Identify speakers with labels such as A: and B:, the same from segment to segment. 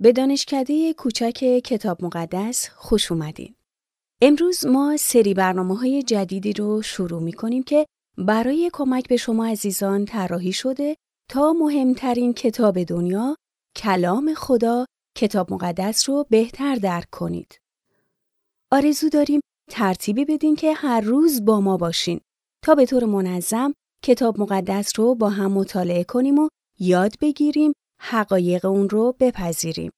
A: به دانشکده کوچک کتاب مقدس خوش اومدین. امروز ما سری برنامه های جدیدی رو شروع می کنیم که برای کمک به شما عزیزان طراحی شده تا مهمترین کتاب دنیا کلام خدا کتاب مقدس رو بهتر درک کنید. آرزو داریم ترتیبی بدین که هر روز با ما باشین تا به طور منظم کتاب مقدس رو با هم مطالعه کنیم و یاد بگیریم حقایق اون رو بپذیریم.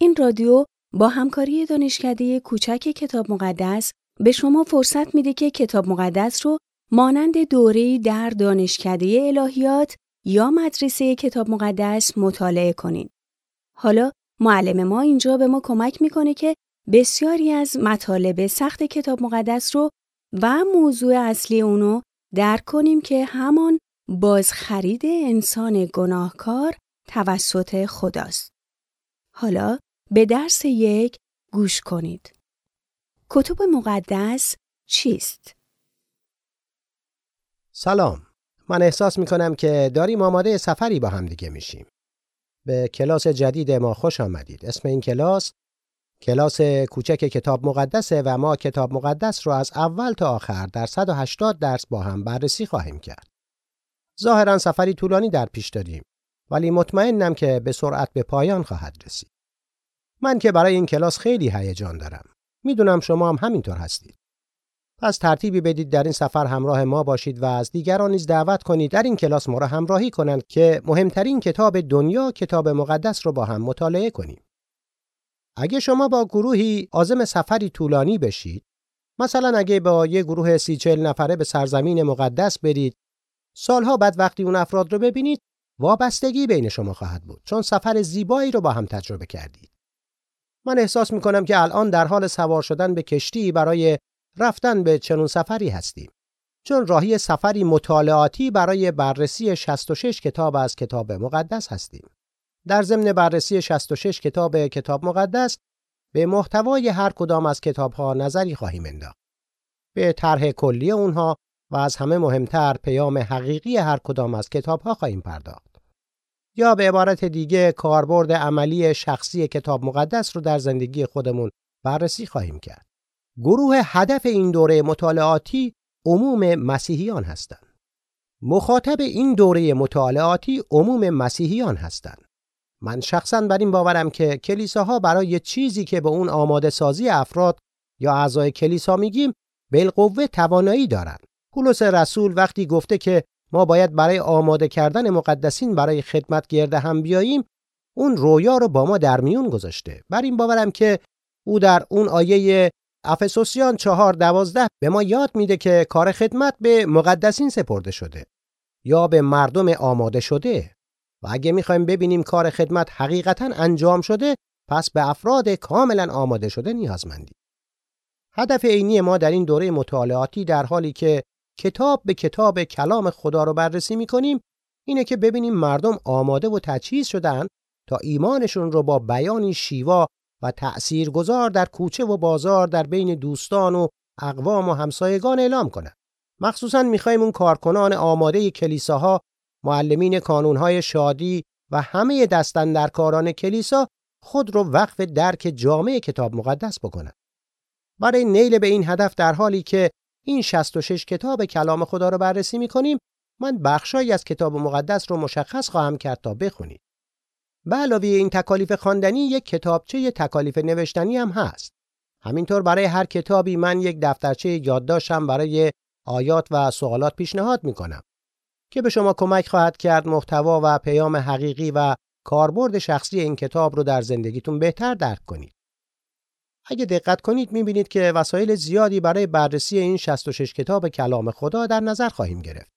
A: این رادیو با همکاری دانشکده کوچک کتاب مقدس به شما فرصت میده که کتاب مقدس رو مانند دوره‌ای در دانشکده الهیات یا مدرسه کتاب مقدس مطالعه کنین. حالا معلم ما اینجا به ما کمک می‌کنه که بسیاری از مطالب سخت کتاب مقدس رو و موضوع اصلی اونو درک کنیم که همان بازخرید انسان گناهکار توسط خداست. حالا به درس یک گوش کنید. کتب مقدس چیست؟
B: سلام. من احساس می کنم که داریم آماده سفری با هم دیگه میشیم. به کلاس جدید ما خوش آمدید. اسم این کلاس کلاس کوچک کتاب مقدسه و ما کتاب مقدس رو از اول تا آخر در 180 درس با هم بررسی خواهیم کرد. ظاهرا سفری طولانی در پیش داریم ولی مطمئنم که به سرعت به پایان خواهد رسید. من که برای این کلاس خیلی هیجان دارم. می‌دونم شما هم همینطور هستید. پس ترتیبی بدید در این سفر همراه ما باشید و از دیگران نیز دعوت کنید در این کلاس ما را همراهی کنند که مهمترین کتاب دنیا کتاب مقدس رو با هم مطالعه کنیم. اگه شما با گروهی عازم سفری طولانی بشید مثلا اگه با یه گروه سی چل نفره به سرزمین مقدس برید سالها بعد وقتی اون افراد رو ببینید وابستگی بین شما خواهد بود چون سفر زیبایی رو با هم تجربه کردید. من احساس می‌کنم که الان در حال سوار شدن به کشتی برای رفتن به چنون سفری هستیم. چون راهی سفری مطالعاتی برای بررسی 66 کتاب از کتاب مقدس هستیم. در ضمن بررسی 66 کتاب کتاب مقدس به محتوای هر کدام از کتابها نظری خواهیم انداخت. به طرح کلی اونها و از همه مهمتر پیام حقیقی هر کدام از کتابها خواهیم پرداخت. یا به عبارت دیگه کاربرد عملی شخصی کتاب مقدس رو در زندگی خودمون بررسی خواهیم کرد. گروه هدف این دوره مطالعاتی عموم مسیحیان هستند. مخاطب این دوره مطالعاتی عموم مسیحیان هستند. من شخصا بر این باورم که کلیساها برای چیزی که به اون آماده سازی افراد یا اعضای کلیسا میگیم بالقوه توانایی دارند. پولس رسول وقتی گفته که ما باید برای آماده کردن مقدسین برای خدمت گرده هم بیاییم اون رویا رو با ما در میون گذاشته بر این باورم که او در اون آیه افسوسیان چهار دوازده به ما یاد میده که کار خدمت به مقدسین سپرده شده یا به مردم آماده شده و اگه می‌خوایم ببینیم کار خدمت حقیقتا انجام شده پس به افراد کاملا آماده شده نیازمندیم. هدف عینی ما در این دوره مطالعاتی در حالی که کتاب به کتاب کلام خدا رو بررسی می‌کنیم اینه که ببینیم مردم آماده و تجهیز شدن تا ایمانشون رو با بیانی شیوا و تأثیر گذار در کوچه و بازار در بین دوستان و اقوام و همسایگان اعلام کنند. مخصوصا می‌خوایم اون کارکنان آماده کلیساها معلمین کانونهای شادی و همه دستندرکاران کلیسا خود رو وقف درک جامع کتاب مقدس بکنند. برای نیل به این هدف در حالی که این 66 کتاب کلام خدا رو بررسی می‌کنیم من بخشایی از کتاب مقدس رو مشخص خواهم کرد تا بخونید. به علاوه این تکالیف خواندنی یک کتابچه تکالیف نوشتنی هم هست. همینطور برای هر کتابی من یک دفترچه یادداشتم برای آیات و سوالات پیشنهاد می‌کنم. که به شما کمک خواهد کرد محتوا و پیام حقیقی و کاربرد شخصی این کتاب رو در زندگیتون بهتر درک کنید. اگه دقت کنید می‌بینید که وسایل زیادی برای بررسی این 66 کتاب کلام خدا در نظر خواهیم گرفت.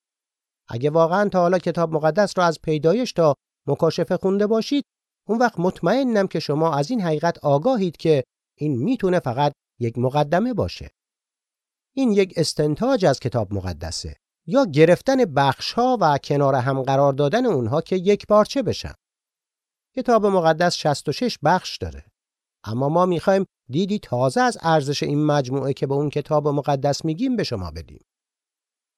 B: اگه واقعا تا حالا کتاب مقدس را از پیدایش تا مکاشفه خونده باشید، اون وقت مطمئنم که شما از این حقیقت آگاهید که این می‌تونه فقط یک مقدمه باشه. این یک استنتاج از کتاب مقدسه. یا گرفتن بخش ها و کنار هم قرار دادن اونها که یک بارچه بشن. کتاب مقدس 66 بخش داره. اما ما می‌خوایم دیدی تازه از ارزش این مجموعه که به اون کتاب مقدس میگیم به شما بدیم.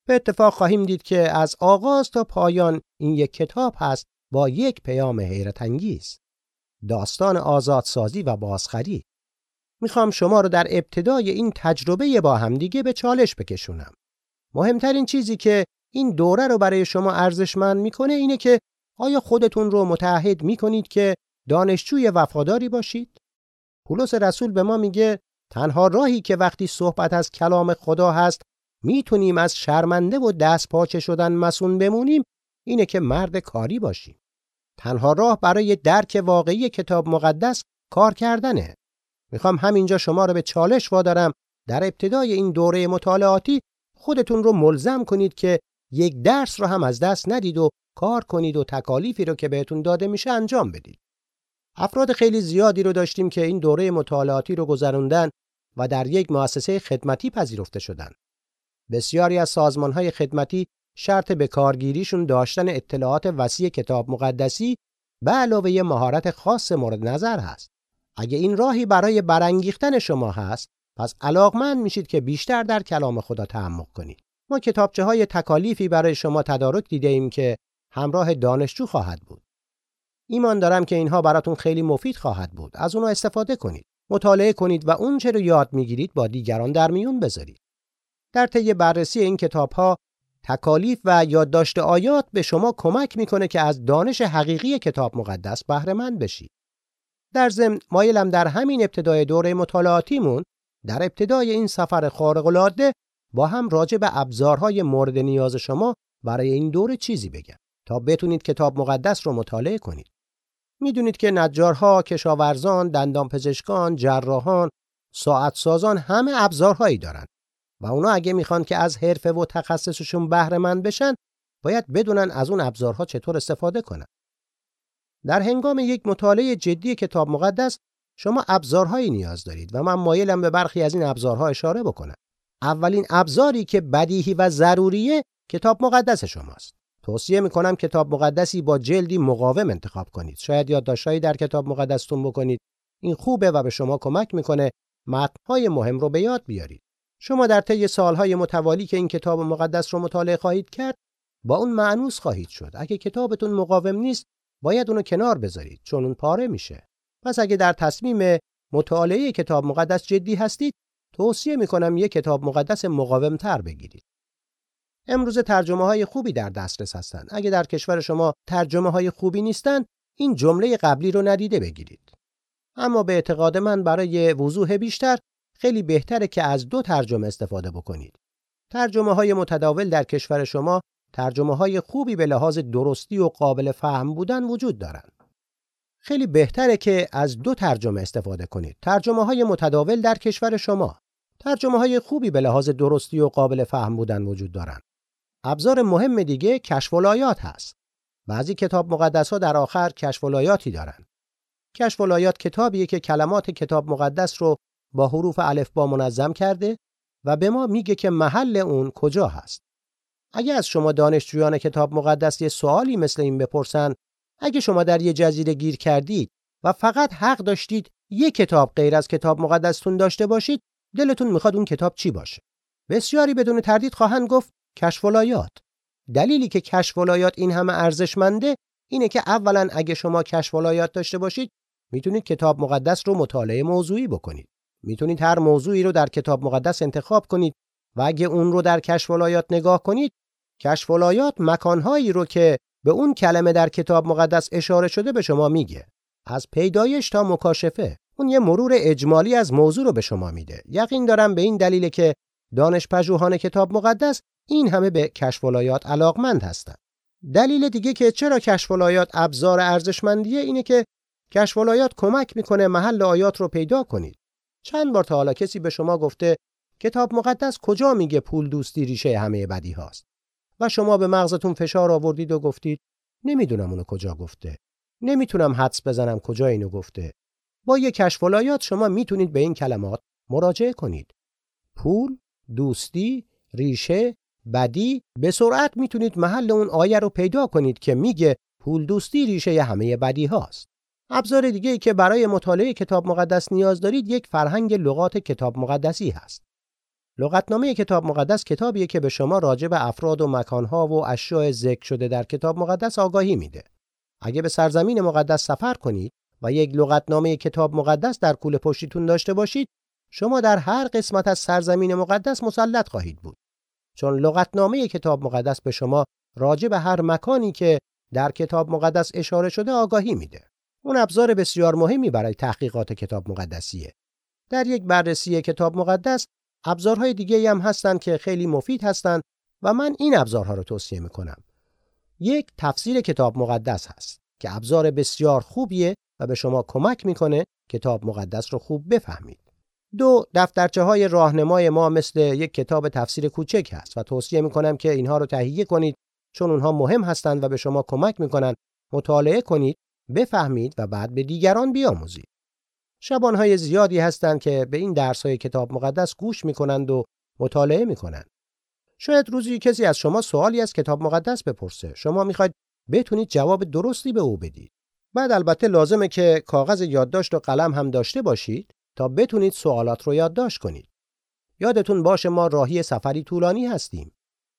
B: به اتفاق خواهیم دید که از آغاز تا پایان این یک کتاب هست با یک پیام حیرت انگیز. داستان آزادسازی و بازخری می‌خوام شما رو در ابتدای این تجربه با همدیگه به چالش بکشونم مهمترین چیزی که این دوره رو برای شما ارزشمند می‌کنه اینه که آیا خودتون رو متحد می‌کنید که دانشجوی وفاداری باشید پولس رسول به ما میگه تنها راهی که وقتی صحبت از کلام خدا هست می‌تونیم از شرمنده و دست پاچه شدن مسون بمونیم اینه که مرد کاری باشیم. تنها راه برای درک واقعی کتاب مقدس کار کردنه. می‌خوام همینجا شما رو به چالش وادارم در ابتدای این دوره مطالعاتی خودتون رو ملزم کنید که یک درس رو هم از دست ندید و کار کنید و تکالیفی رو که بهتون داده میشه انجام بدید. افراد خیلی زیادی رو داشتیم که این دوره مطالعاتی رو گذروندن و در یک مؤسسه خدمتی پذیرفته شدند. بسیاری از سازمانهای خدمتی شرط به کارگیریشون داشتن اطلاعات وسیع کتاب مقدسی به علاوه مهارت خاص مورد نظر هست. اگه این راهی برای برانگیختن شما هست، پس علاقمند میشید که بیشتر در کلام خدا تعمق کنید. ما کتابچه های تکالیفی برای شما تدارک دیده ایم که همراه دانشجو خواهد بود. ایمان دارم که اینها براتون خیلی مفید خواهد بود. از اونها استفاده کنید. مطالعه کنید و اون چه رو یاد می‌گیرید با دیگران در میون بذارید. در طی بررسی این کتاب ها تکالیف و یادداشت آیات به شما کمک می‌کنه که از دانش حقیقی کتاب مقدس بهره مند بشید. در ضمن مایلم در همین ابتدای دوره مطالعاتیمون در ابتدای این سفر خارق العاده با هم راجع به ابزارهای مورد نیاز شما برای این دوره چیزی بگم تا بتونید کتاب مقدس رو مطالعه کنید. می‌دونید که نجارها، کشاورزان، دندانپزشکان، جراحان، ساعت سازان همه ابزارهایی دارند و اونا اگه می‌خوان که از حرفه و تخصصشون بهره مند بشن باید بدونن از اون ابزارها چطور استفاده کنن. در هنگام یک مطالعه جدی کتاب مقدس شما ابزارهایی نیاز دارید و من مایلم به برخی از این ابزارها اشاره بکنم. اولین ابزاری که بدیهی و ضروریه کتاب مقدس شماست. توصیه می‌کنم کتاب مقدسی با جلدی مقاوم انتخاب کنید. شاید یادداشتهایی در کتاب مقدستون بکنید. این خوبه و به شما کمک می‌کنه متنهای مهم رو به یاد بیارید. شما در طی سالهای متوالی که این کتاب مقدس رو مطالعه خواهید کرد با اون معنوس خواهید شد. اگه کتابتون مقاوم نیست باید اونو کنار بذارید چون اون پاره میشه. پس اگه در تصمیم مطالعه کتاب مقدس جدی هستید توصیه می‌کنم یک کتاب مقدس مقاوم تر بگیرید. امروز ترجمه های خوبی در دسترس هستند. اگه در کشور شما ترجمه های خوبی نیستند، این جمله قبلی رو ندیده بگیرید. اما به اعتقاد من برای وضوح بیشتر خیلی بهتره که از دو ترجمه استفاده بکنید. ترجمه های متداول در کشور شما ترجمه های خوبی به لحاظ درستی و قابل فهم بودن وجود دارند. خیلی بهتره که از دو ترجمه استفاده کنید. ترجمه های متداول در کشور شما ترجمه های خوبی به لحاظ درستی و قابل فهم بودن وجود دارند. ابزار مهم دیگه کشف الایات هست. بعضی کتاب مقدس ها در آخر کشف الایاتی دارند. کشف الایات کتابیه که کلمات کتاب مقدس رو با حروف الف با منظم کرده و به ما میگه که محل اون کجا هست. اگه از شما دانشجویان کتاب مقدس یه سوالی مثل این بپرسن اگه شما در یه جزیره گیر کردید و فقط حق داشتید یک کتاب غیر از کتاب مقدستون داشته باشید دلتون می‌خواد اون کتاب چی باشه بسیاری بدون تردید خواهند گفت کشف الایات دلیلی که کشف الایات این همه ارزشمنده اینه که اولا اگه شما کشف الایات داشته باشید می‌تونید کتاب مقدس رو مطالعه موضوعی بکنید. می‌تونید هر موضوعی رو در کتاب مقدس انتخاب کنید و اگه اون رو در کشف الایات نگاه کنید کشف الایات مکانهایی رو که به اون کلمه در کتاب مقدس اشاره شده به شما میگه. از پیدایش تا مکاشفه. اون یه مرور اجمالی از موضوع رو به شما میده. یقین دارم به این دلیل که دانش پژوهان کتاب مقدس این همه به کشف الایات علاقمند هستند. دلیل دیگه که چرا کشف الایات ابزار ارزشمندیه اینه که کشف الایات کمک می‌کنه محل آیات رو پیدا کنید. چند بار تا حالا کسی به شما گفته کتاب مقدس کجا میگه پول دوستی ریشه همه بدی هاست؟ و شما به مغزتون فشار آوردید و گفتید نمی‌دونم اونو کجا گفته. نمی‌تونم حدس بزنم کجا اینو گفته. با یک کشف الایات شما می‌تونید به این کلمات مراجعه کنید. پول دوستی ریشه بدی به سرعت می‌تونید محل اون آیه رو پیدا کنید که میگه پول دوستی ریشه همه بدی هاست. ابزار دیگه ای که برای مطالعه کتاب مقدس نیاز دارید یک فرهنگ لغات کتاب مقدسی هست. لغتنامه کتاب مقدس کتابیه که به شما راجع به افراد و مکانها و اشیاء ذکر شده در کتاب مقدس آگاهی میده. اگه به سرزمین مقدس سفر کنید و یک لغتنامه کتاب مقدس در کوله پشتیتون داشته باشید شما در هر قسمت از سرزمین مقدس مسلط خواهید بود. چون لغتنامه کتاب مقدس به شما راجع به هر مکانی که در کتاب مقدس اشاره شده آگاهی میده. اون ابزار بسیار مهمی برای تحقیقات کتاب مقدسیه. در یک بررسی کتاب مقدس ابزارهای دیگه هم هستن که خیلی مفید هستند و من این ابزارها رو توصیه می‌کنم. یک تفسیر کتاب مقدس هست که ابزار بسیار خوبیه و به شما کمک می‌کنه کتاب مقدس رو خوب بفهمید. دو دفترچه های راهنمای ما مثل یک کتاب تفسیر کوچک هست و توصیه می‌کنم که اینها رو تهیه کنید چون اونها مهم هستند و به شما کمک می‌کنن مطالعه کنید بفهمید و بعد به دیگران بیاموزید. شبانهای زیادی هستند که به این درس های کتاب مقدس گوش می‌کنند و مطالعه می‌کنند. شاید روزی کسی از شما سوالی از کتاب مقدس بپرسه. شما می‌خواید بتونید جواب درستی به او بدید. بعد البته لازمه که کاغذ یادداشت و قلم هم داشته باشید تا بتونید سوالات رو یادداشت کنید. یادتون باشه ما راهی سفری طولانی هستیم.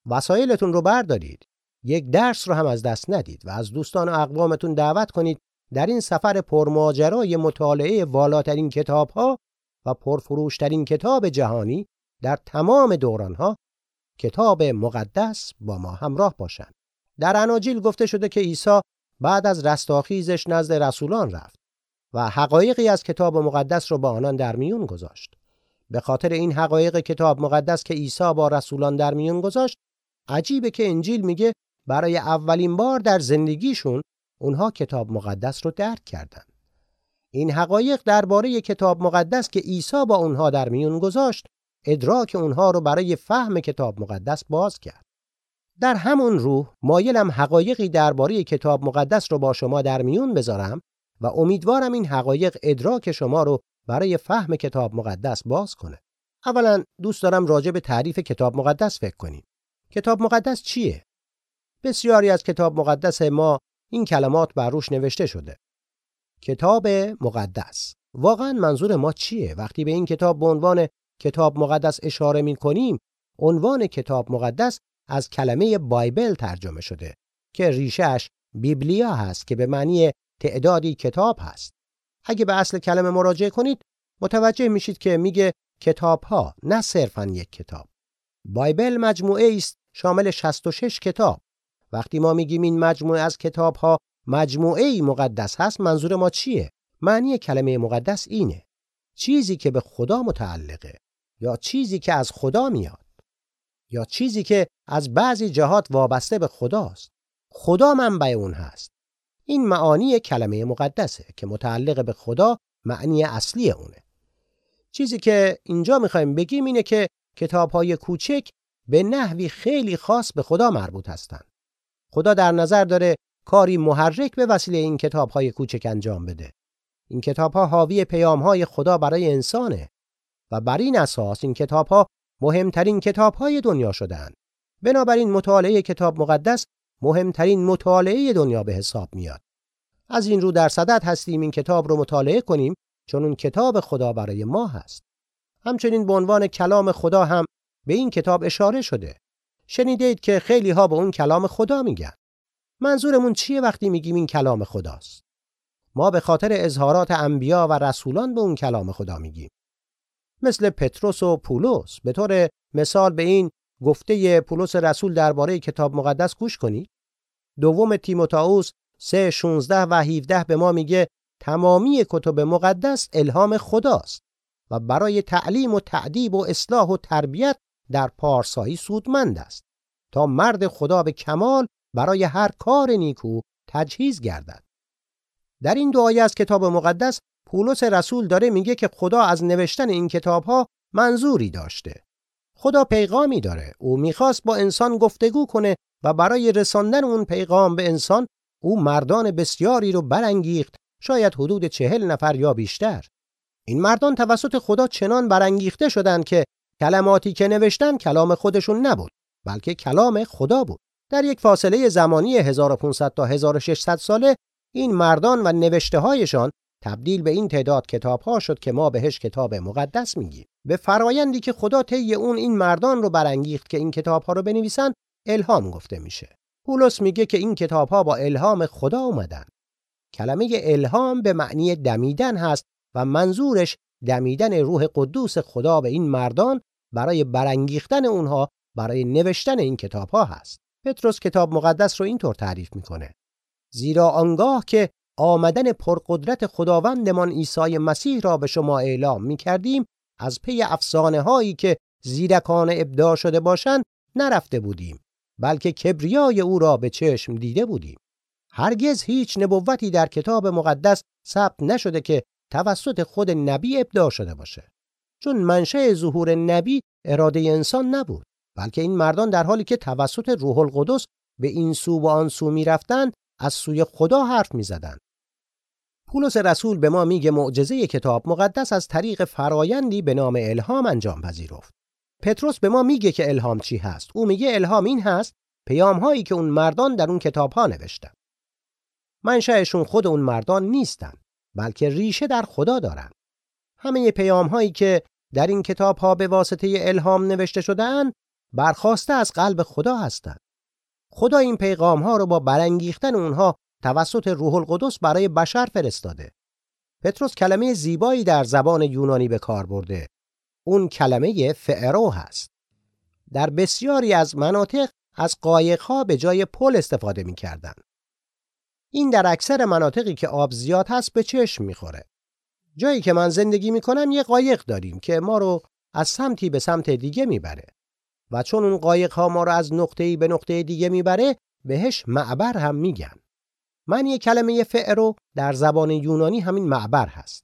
B: وسایلتون رو بردارید. یک درس رو هم از دست ندید و از دوستان و اقوامتون دعوت کنید در این سفر پرماجرای مطالعه والاترین کتابها و پرفروشترین کتاب جهانی در تمام دورانها کتاب مقدس با ما همراه باشند. در اناجیل گفته شده که عیسی بعد از رستاخیزش نزد رسولان رفت و حقایقی از کتاب مقدس را با آنان در میون گذاشت. به خاطر این حقایق کتاب مقدس که عیسی با رسولان در میون گذاشت عجیبه که انجیل میگه برای اولین بار در زندگیشون اونها کتاب مقدس رو درک کردند. این حقایق درباره کتاب مقدس که عیسی با اونها در میون گذاشت ادراک اونها رو برای فهم کتاب مقدس باز کرد. در همون روح مایلم حقایقی درباره کتاب مقدس رو با شما در میون بذارم و امیدوارم این حقایق ادراک شما رو برای فهم کتاب مقدس باز کنه. اولا دوست دارم راجع به تعریف کتاب مقدس فکر کنیم. کتاب مقدس چیه؟ بسیاری از کتاب مقدس ما این کلمات بر روش نوشته شده. کتاب مقدس واقعا منظور ما چیه وقتی به این کتاب به عنوان کتاب مقدس اشاره می کنیم عنوان کتاب مقدس از کلمه بایبل ترجمه شده که ریشش بیبلیا هست که به معنی تعدادی کتاب هست. اگه به اصل کلمه مراجعه کنید متوجه میشید که میگه کتاب ها نه صرفا یک کتاب. بایبل مجموعه است شامل 66 کتاب. وقتی ما میگیم این مجموعه از کتاب ها مجموعه مقدس هست منظور ما چیه؟ معنی کلمه مقدس اینه. چیزی که به خدا متعلقه یا چیزی که از خدا میاد یا چیزی که از بعضی جهات وابسته به خداست. خدا منبع اون هست. این معانی کلمه مقدسه که متعلق به خدا معنی اصلی اونه. چیزی که اینجا می‌خوایم بگیم اینه که کتاب های کوچک به نحوی خیلی خاص به خدا مربوط هستند خدا در نظر داره کاری محرک به وسیله این کتاب های کوچک انجام بده. این کتاب ها حاوی پیام های خدا برای انسانه و بر این اساس این کتاب ها مهمترین کتاب های دنیا شدند. بنابراین مطالعه کتاب مقدس مهمترین مطالعه دنیا به حساب میاد. از این رو در صدد هستیم این کتاب رو مطالعه کنیم چون اون کتاب خدا برای ما هست. همچنین به عنوان کلام خدا هم به این کتاب اشاره شده. شنیدید که خیلی ها به اون کلام خدا میگن. منظورمون چیه وقتی میگیم این کلام خداست؟ ما به خاطر اظهارات انبیا و رسولان به اون کلام خدا میگیم. مثل پتروس و پولس به طور مثال به این گفته پولس رسول درباره کتاب مقدس گوش کنید دوم تیموتائوس 3 16 و 17 به ما میگه تمامی کتب مقدس الهام خداست و برای تعلیم و تعدیب و اصلاح و تربیت در پارسایی سودمند است تا مرد خدا به کمال برای هر کار نیکو تجهیز گردد در این دعای از کتاب مقدس پولس رسول داره میگه که خدا از نوشتن این کتاب ها منظوری داشته. خدا پیغامی داره. او می‌خواست با انسان گفتگو کنه و برای رساندن اون پیغام به انسان او مردان بسیاری رو برانگیخت شاید حدود چهل نفر یا بیشتر. این مردان توسط خدا چنان برانگیخته شدند که کلماتی که نوشتن کلام خودشون نبود بلکه کلام خدا بود. در یک فاصله زمانی 1500 تا 1600 ساله این مردان و نوشته هایشان تبدیل به این تعداد کتاب ها شد که ما بهش کتاب مقدس میگیم به فرایندی که خدا طی اون این مردان رو برانگیخت که این کتاب ها رو بنویسن الهام گفته میشه پولس میگه که این کتاب ها با الهام خدا اومدن کلمه الهام به معنی دمیدن هست و منظورش دمیدن روح قدوس خدا به این مردان برای برانگیختن اونها برای نوشتن این کتاب ها هست. پتروس کتاب مقدس رو اینطور تعریف می‌کنه. زیرا آنگاه که آمدن پرقدرت خداوندمان عیسی مسیح را به شما اعلام می کردیم از پی افسانه هایی که زیرکان ابداع شده باشند نرفته بودیم بلکه کبریای او را به چشم دیده بودیم. هرگز هیچ نبوتی در کتاب مقدس ثبت نشده که توسط خود نبی ابداع شده باشه. چون منشأ ظهور نبی اراده انسان نبود بلکه این مردان در حالی که توسط روح القدس به این سو و آن سو می‌رفتند از سوی خدا حرف می‌زدند. پولس رسول به ما میگه معجزه کتاب مقدس از طریق فرایندی به نام الهام انجام پذیرفت. پتروس به ما میگه که الهام چی هست. او میگه الهام این هست پیام هایی که اون مردان در اون کتاب ها نوشتن. منشأشون خود اون مردان نیستن بلکه ریشه در خدا دارن. همه پیام هایی که در این کتاب ها به واسطه الهام نوشته شدن برخواسته از قلب خدا هستند. خدا این پیغام ها رو با برانگیختن اونها توسط روح القدس برای بشر فرستاده. پتروس کلمه زیبایی در زبان یونانی به کار برده. اون کلمه فعرو هست. در بسیاری از مناطق از قایقها به جای پل استفاده می کردن. این در اکثر مناطقی که آب زیاد هست به چشم می‌خوره. جایی که من زندگی می‌کنم یه قایق داریم که ما رو از سمتی به سمت دیگه می‌بره. و چون اون قایق ها ما رو از نقطه‌ای به نقطه دیگه می‌بره بهش معبر هم میگن. معنی کلمه فعرو در زبان یونانی همین معبر هست.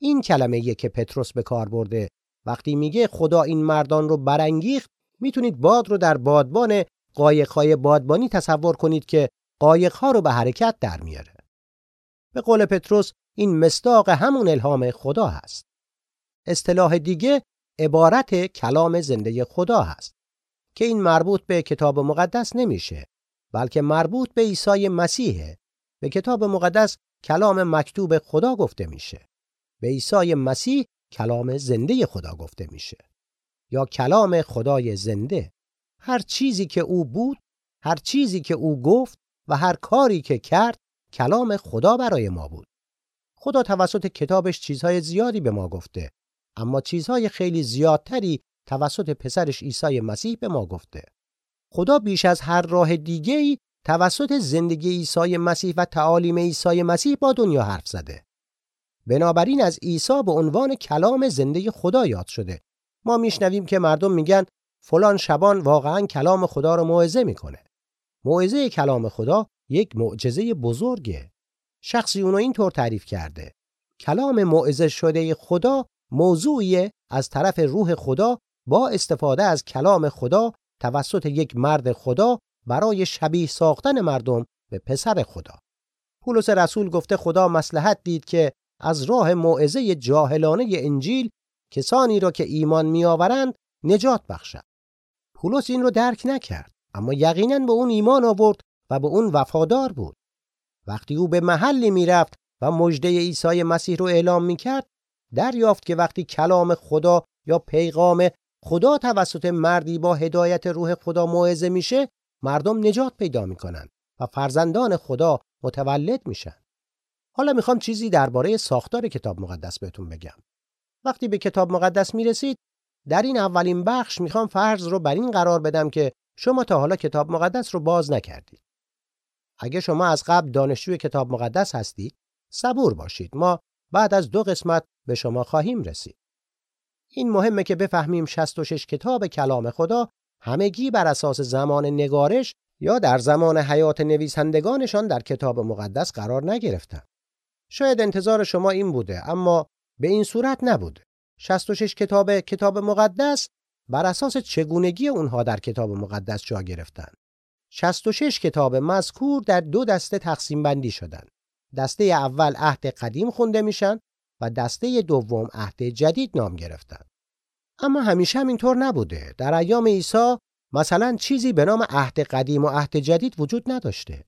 B: این کلمه که پتروس به کار برده وقتی میگه خدا این مردان رو برانگیخت می‌تونید باد رو در بادبان قایق‌های بادبانی تصور کنید که قایق‌ها رو به حرکت در میاره. به قول پتروس این مصداق همون الهام خدا هست. اصطلاح دیگه عبارت کلام زنده خدا هست که این مربوط به کتاب مقدس نمیشه بلکه مربوط به عیسی مسیحه به کتاب مقدس کلام مکتوب خدا گفته میشه. به عیسی مسیح کلام زنده خدا گفته میشه. یا کلام خدای زنده. هر چیزی که او بود، هر چیزی که او گفت و هر کاری که کرد کلام خدا برای ما بود. خدا توسط کتابش چیزهای زیادی به ما گفته اما چیزهای خیلی زیادتری توسط پسرش عیسی مسیح به ما گفته. خدا بیش از هر راه دیگه‌ای توسط زندگی عیسی مسیح و تعالیم عیسی مسیح با دنیا حرف زده. بنابراین از عیسی به عنوان کلام زنده خدا یاد شده. ما میشنویم که مردم میگن فلان شبان واقعا کلام خدا رو موعظه می‌کنه. موعظه کلام خدا یک معجزه بزرگه. شخصی اونو اینطور تعریف کرده. کلام موعظه شده خدا موضوعی از طرف روح خدا با استفاده از کلام خدا توسط یک مرد خدا برای شبیه ساختن مردم به پسر خدا. پولس رسول گفته خدا مسلحت دید که از راه موعظه جاهلانه انجیل کسانی را که ایمان میآورند نجات بخشد. پولس این رو درک نکرد اما یقینا به اون ایمان آورد و به اون وفادار بود. وقتی او به محلی می‌رفت و مژده عیسی مسیح رو اعلام می‌کرد دریافت که وقتی کلام خدا یا پیغام خدا توسط مردی با هدایت روح خدا موعظه میشه مردم نجات پیدا می‌کنن و فرزندان خدا متولد میشن. حالا می‌خوام چیزی درباره ساختار کتاب مقدس بهتون بگم. وقتی به کتاب مقدس می‌رسید در این اولین بخش می‌خوام فرض رو بر این قرار بدم که شما تا حالا کتاب مقدس رو باز نکردید. اگه شما از قبل دانشجوی کتاب مقدس هستید، صبور باشید. ما بعد از دو قسمت به شما خواهیم رسید. این مهمه که بفهمیم 66 کتاب کلام خدا همگی بر اساس زمان نگارش یا در زمان حیات نویسندگانشان در کتاب مقدس قرار نگرفتند. شاید انتظار شما این بوده اما به این صورت نبوده. 66 کتاب کتاب مقدس بر اساس چگونگی اونها در کتاب مقدس جا گرفتند. 66 کتاب مذکور در دو دسته تقسیم بندی شدند. دسته اول عهد قدیم خونده میشن و دسته دوم عهد جدید نام گرفتند. اما همیشه هم اینطور نبوده. در ایام عیسی مثلا چیزی به نام عهد قدیم و عهد جدید وجود نداشته.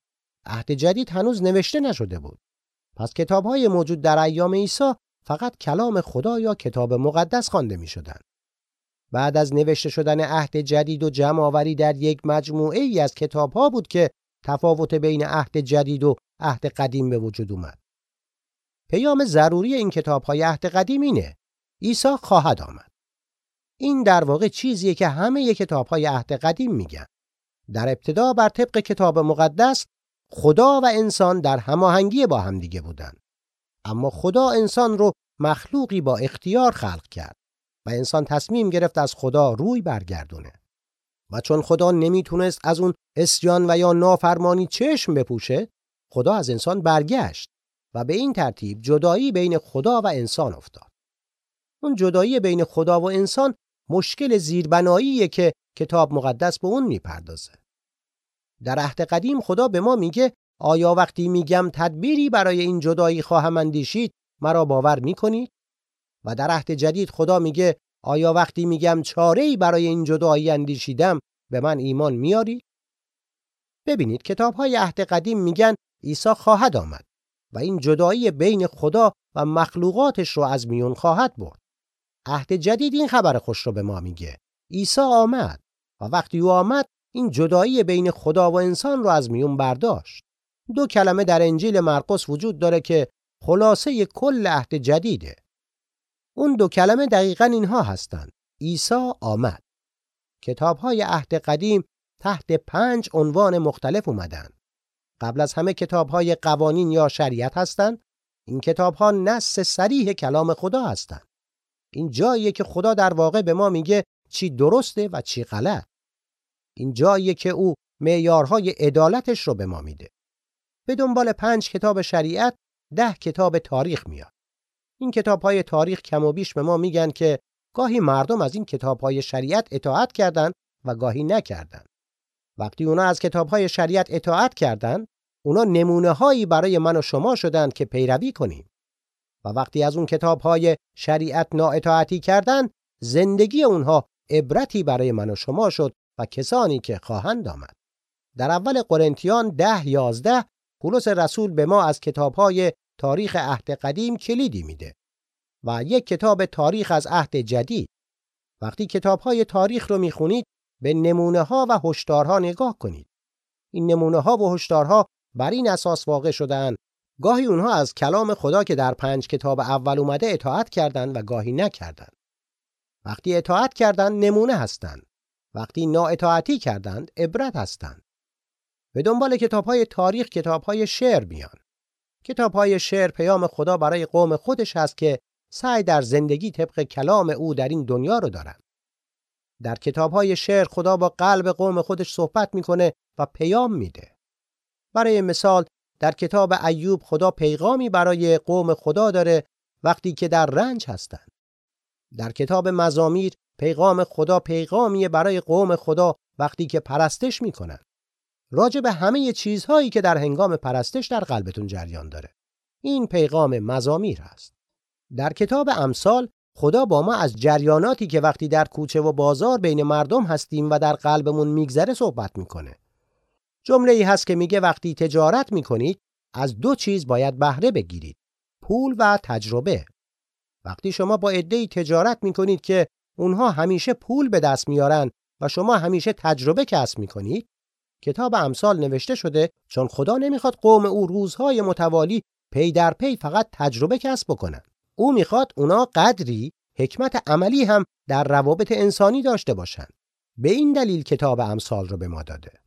B: عهد جدید هنوز نوشته نشده بود. پس کتابهای موجود در ایام عیسی فقط کلام خدا یا کتاب مقدس خوانده می. بعد از نوشته شدن عهد جدید و جمع آوری در یک مجموعه ای از کتاب ها بود که تفاوت بین عهد جدید و عهد قدیم به وجود اومد. پیام ضروری این کتاب های عهد قدیم اینه. عیسی خواهد آمد. این در واقع چیزیه که همه کتاب های عهد قدیم میگن. در ابتدا بر طبق کتاب مقدس خدا و انسان در هماهنگی با همدیگه بودند. اما خدا انسان رو مخلوقی با اختیار خلق کرد و انسان تصمیم گرفت از خدا روی برگردونه. و چون خدا نمی‌تونست از اون اسیان و یا نافرمانی چشم بپوشه، خدا از انسان برگشت و به این ترتیب جدایی بین خدا و انسان افتاد. اون جدایی بین خدا و انسان مشکل زیربناییه که کتاب مقدس به اون می‌پردازه. در عهد قدیم خدا به ما میگه آیا وقتی میگم تدبیری برای این جدایی خواهم اندیشید مرا باور می‌کنید؟ و در عهد جدید خدا میگه آیا وقتی میگم چاره‌ای برای این جدایی اندیشیدم به من ایمان میاری؟ ببینید کتاب های عهد قدیم میگن عیسی خواهد آمد و این جدایی بین خدا و مخلوقاتش رو از میون خواهد برد. عهد جدید این خبر خوش رو به ما میگه. عیسی آمد و وقتی او آمد این جدایی بین خدا و انسان رو از میون برداشت. دو کلمه در انجیل مرقس وجود داره که خلاصه کل عهد جدیده. اون دو کلمه دقیقا اینها هستند. عیسی آمد. کتاب های عهد قدیم تحت پنج عنوان مختلف اومدن. قبل از همه کتاب های قوانین یا شریعت هستند. این کتاب ها نص سریح کلام خدا هستند. این جاییه که خدا در واقع به ما میگه چی درسته و چی غلط. این جاییه که او معیارهای عدالتش رو به ما میده. به دنبال پنج کتاب شریعت ده کتاب تاریخ میاد. این کتاب های تاریخ کم و بیش به ما میگن که گاهی مردم از این کتاب های شریعت اطاعت کردند و گاهی نکردند. وقتی اونا از کتاب های شریعت اطاعت کردند، اونا نمونه هایی برای من و شما شدند که پیروی کنیم. و وقتی از اون کتاب های شریعت نااطاعتی کردند، زندگی اونها عبرتی برای من و شما شد و کسانی که خواهند آمد. در اول قرنتیان ده یازده پولس رسول به ما از کتابهای تاریخ عهد قدیم کلیدی میده و یک کتاب تاریخ از عهد جدید. وقتی کتابهای تاریخ رو می‌خونید به نمونه ها و هشدارها نگاه کنید. این نمونه ها و هشدارها بر این اساس واقع شدن گاهی اونها از کلام خدا که در پنج کتاب اول اومده اطاعت کردند و گاهی نکردند. وقتی اطاعت کردند نمونه هستند. وقتی نااطاعتی کردند عبرت هستند. به دنبال کتاب های تاریخ کتاب های شعر میان. کتاب های شعر پیام خدا برای قوم خودش هست که سعی در زندگی طبق کلام او در این دنیا رو دارن. در کتاب های شعر خدا با قلب قوم خودش صحبت می‌کنه و پیام میده. برای مثال در کتاب ایوب خدا پیغامی برای قوم خدا داره وقتی که در رنج هستند. در کتاب مزامیر پیغام خدا پیغامی برای قوم خدا وقتی که پرستش می‌کنن. راجع به همه چیزهایی که در هنگام پرستش در قلبتون جریان داره. این پیغام مزامیر است. در کتاب امثال خدا با ما از جریاناتی که وقتی در کوچه و بازار بین مردم هستیم و در قلبمون میگذره صحبت می‌کنه. جمله ای هست که میگه وقتی تجارت می‌کنید از دو چیز باید بهره بگیرید. پول و تجربه. وقتی شما با عده‌ای تجارت می‌کنید که اونها همیشه پول به دست میارن و شما همیشه تجربه کسب می‌کنید کتاب امثال نوشته شده چون خدا نمی‌خواد قوم او روزهای متوالی پی در پی فقط تجربه کسب بکنن او می‌خواد اونا قدری حکمت عملی هم در روابط انسانی داشته باشند به این دلیل کتاب امثال رو به ما داده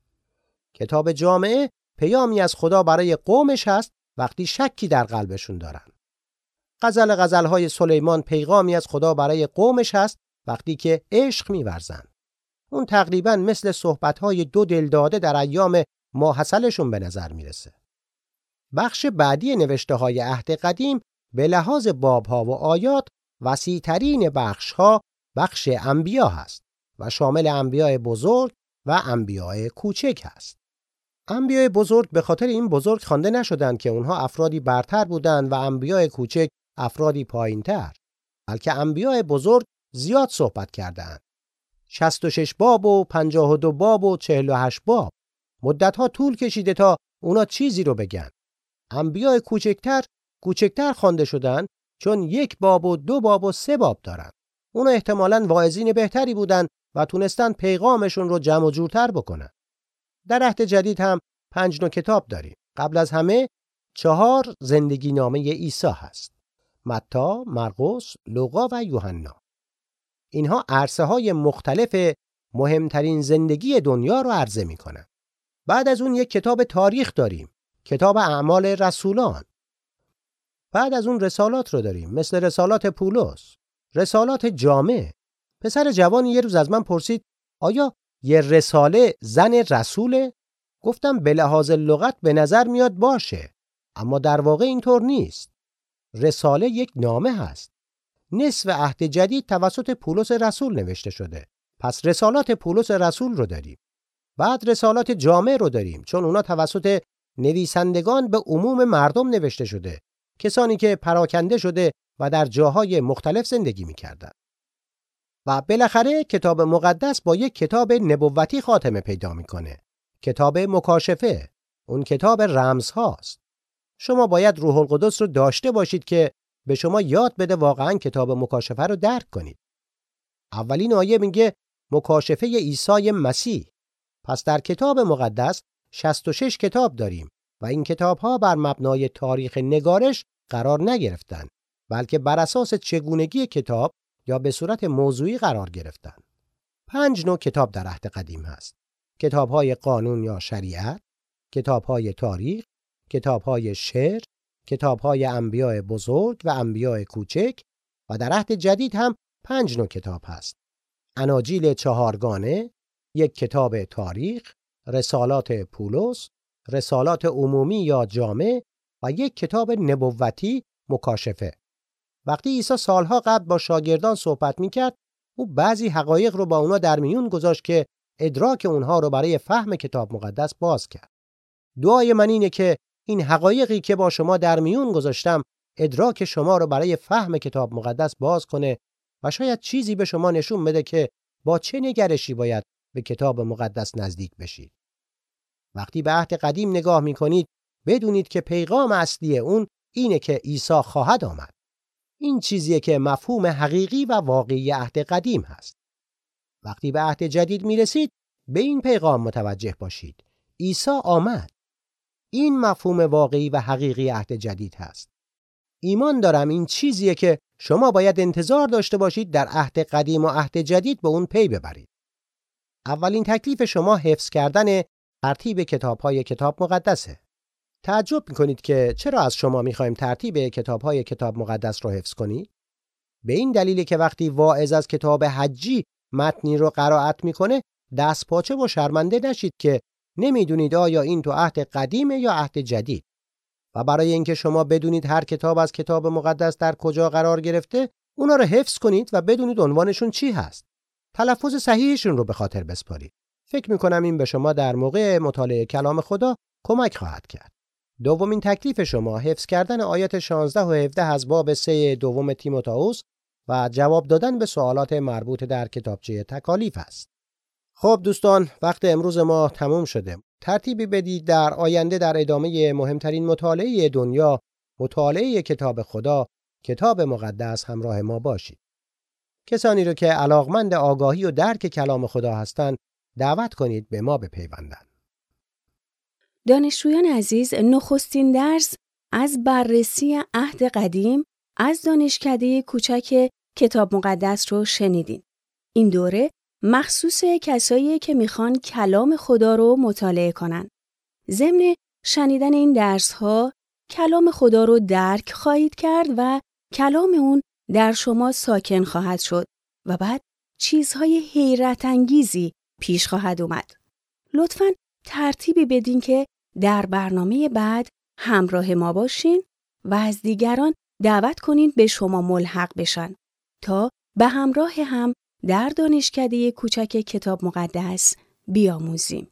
B: کتاب جامعه پیامی از خدا برای قومش هست وقتی شکی در قلبشون دارن غزل غزلهای سلیمان پیغامی از خدا برای قومش هست وقتی که عشق میورزند اون تقریبا مثل صحبتهای دو دلداده در ایام ماحصلشون به نظر می‌رسه. بخش بعدی نوشته های عهد قدیم به لحاظ بابها و آیات وسیعترین بخش ها بخش انبیا هست و شامل انبیاء بزرگ و انبیاء کوچک هست. انبیاء بزرگ به خاطر این بزرگ خوانده نشدند که اونها افرادی برتر بودند و انبیاء کوچک افرادی پایینتر بلکه انبیاء بزرگ زیاد صحبت کردند 66 باب و 52 باب و 48 باب. مدتها طول کشیده تا اونا چیزی رو بگن. انبیاء کوچکتر کوچکتر خوانده شدن چون یک باب و دو باب و سه باب دارن. اونا احتمالاً واعظین بهتری بودن و تونستن پیغامشون رو جمع و جورتر بکنن. در عهد جدید هم پنج نوع کتاب داریم قبل از همه چهار زندگی نامه عیسی هست. متا، مرقس، لوقا و یوحنا. اینها عرصه های مختلف مهمترین زندگی دنیا رو عرضه می کنن. بعد از اون یک کتاب تاریخ داریم. کتاب اعمال رسولان. بعد از اون رسالات رو داریم مثل رسالات پولس. رسالات جامع. پسر جوانی یه روز از من پرسید آیا یه رساله زن رسوله؟ گفتم به لحاظ لغت به نظر میاد باشه. اما در واقع اینطور نیست. رساله یک نامه هست. نصف عهد جدید توسط پولس رسول نوشته شده. پس رسالات پولس رسول رو داریم. بعد رسالات جامع رو داریم چون اونا توسط نویسندگان به عموم مردم نوشته شده. کسانی که پراکنده شده و در جاهای مختلف زندگی می‌کردند. و بالاخره کتاب مقدس با یک کتاب نبوتی خاتمه پیدا می‌کنه. کتاب مکاشفه. اون کتاب رمز هاست. شما باید روح القدس رو داشته باشید که به شما یاد بده واقعا کتاب مکاشفه رو درک کنید. اولین آیه میگه مکاشفه عیسی مسیح. پس در کتاب مقدس 66 کتاب داریم و این کتاب ها بر مبنای تاریخ نگارش قرار نگرفتند بلکه بر اساس چگونگی کتاب یا به صورت موضوعی قرار گرفتند. پنج نوع کتاب در عهد قدیم هست. کتاب های قانون یا شریعت، کتاب های تاریخ، کتاب های شعر، کتاب های انبیاء بزرگ و انبیاء کوچک و در عهد جدید هم پنج نوع کتاب هست. اناجیل چهارگانه، یک کتاب تاریخ، رسالات پولس، رسالات عمومی یا جامع و یک کتاب نبوتی مکاشفه. وقتی عیسی سالها قبل با شاگردان صحبت می‌کرد، او بعضی حقایق رو با اونا در میون گذاشت که ادراک اونها رو برای فهم کتاب مقدس باز کرد. دعای من اینه که این حقایقی که با شما در میون گذاشتم ادراک شما رو برای فهم کتاب مقدس باز کنه و شاید چیزی به شما نشون بده که با چه نگرشی باید به کتاب مقدس نزدیک بشید. وقتی به عهد قدیم نگاه می کنید بدونید که پیغام اصلی اون اینه که عیسی خواهد آمد. این چیزیه که مفهوم حقیقی و واقعی عهد قدیم هست. وقتی به عهد جدید می رسید به این پیغام متوجه باشید. عیسی آمد. این مفهوم واقعی و حقیقی عهد جدید هست. ایمان دارم این چیزیه که شما باید انتظار داشته باشید در عهد قدیم و عهد جدید به اون پی ببرید. اولین تکلیف شما حفظ کردن ترتیب کتاب‌های کتاب مقدسه. تعجب می‌کنید که چرا از شما می‌خوایم ترتیب کتاب‌های کتاب مقدس رو حفظ کنید؟ به این دلیلی که وقتی واعظ از کتاب حجی متنی رو قرائت می‌کنه دست پاچه و شرمنده نشید که نمی‌دونید آیا این تو عهد قدیمه یا عهد جدید. و برای اینکه شما بدونید هر کتاب از کتاب مقدس در کجا قرار گرفته اونا رو حفظ کنید و بدونید عنوانشون چی هست. تلفظ صحیحشون رو به خاطر بسپارید. فکر می‌کنم این به شما در موقع مطالعه کلام خدا کمک خواهد کرد. دومین تکلیف شما حفظ کردن آیات 16 و 17 از باب 3 دوم تیموتائوس و جواب دادن به سوالات مربوط در کتابچه تکالیف است. خب دوستان وقت امروز ما تموم شده. ترتیبی بدید در آینده در ادامه مهمترین مطالعه دنیا مطالعه کتاب خدا کتاب مقدس همراه ما باشید. کسانی رو که علاقمند آگاهی و درک کلام خدا هستند دعوت کنید به ما بپیوندند.
A: دانشجویان عزیز نخستین درس از بررسی عهد قدیم از دانشکده کوچک کتاب مقدس رو شنیدین. این دوره مخصوص کسایی که می‌خوان کلام خدا رو مطالعه کنن. ضمن شنیدن این درس ها کلام خدا رو درک خواهید کرد و کلام اون در شما ساکن خواهد شد و بعد چیزهای حیرت انگیزی پیش خواهد اومد. لطفاً ترتیبی بدین که در برنامه بعد همراه ما باشین و از دیگران دعوت کنین به شما ملحق بشن تا به همراه هم در دانشکده کوچک کتاب مقدس بیاموزیم.